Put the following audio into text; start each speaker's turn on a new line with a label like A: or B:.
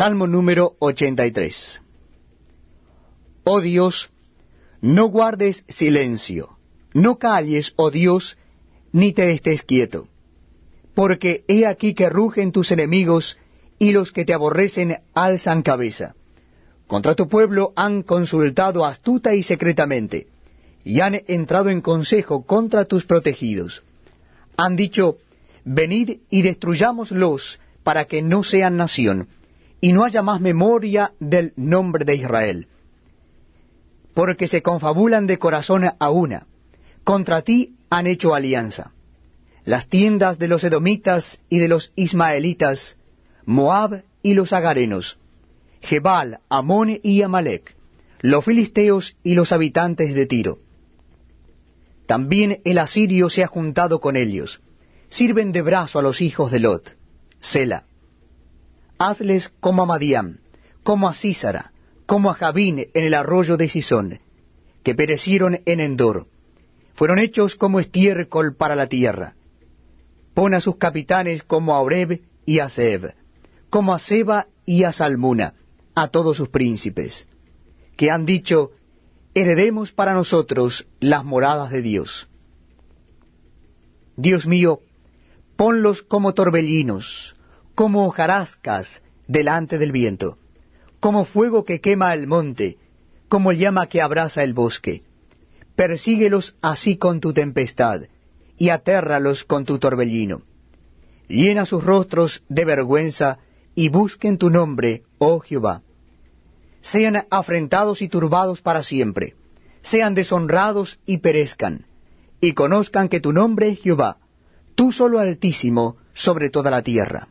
A: Salmo número 83. Oh Dios, no guardes silencio, no calles, oh Dios, ni te estés quieto, porque he aquí que rugen tus enemigos, y los que te aborrecen alzan cabeza. Contra tu pueblo han consultado astuta y secretamente, y han entrado en consejo contra tus protegidos. Han dicho, venid y destruyámoslos para que no sean nación, y no haya más memoria del nombre de Israel. Porque se confabulan de corazón a una, contra ti han hecho alianza. Las tiendas de los edomitas y de los ismaelitas, Moab y los agarenos, Jebal, Amón y Amalek, los filisteos y los habitantes de Tiro. También el asirio se ha juntado con ellos. Sirven de brazo a los hijos de Lot. Sela. Hazles como a Madián, como a Císara, como a Jabín en el arroyo de Sisón, que perecieron en Endor. Fueron hechos como estiércol para la tierra. Pon a sus capitanes como a Oreb y a Seb, como a Seba y a Salmuna, a todos sus príncipes, que han dicho, heredemos para nosotros las moradas de Dios. Dios mío, ponlos como torbellinos, como hojarascas delante del viento, como fuego que quema el monte, como llama que abraza el bosque. Persíguelos así con tu tempestad, y atérralos con tu torbellino. Llena sus rostros de vergüenza, y busquen tu nombre, oh Jehová. Sean afrentados y turbados para siempre, sean deshonrados y perezcan, y conozcan que tu nombre es Jehová, tú solo altísimo sobre toda la tierra.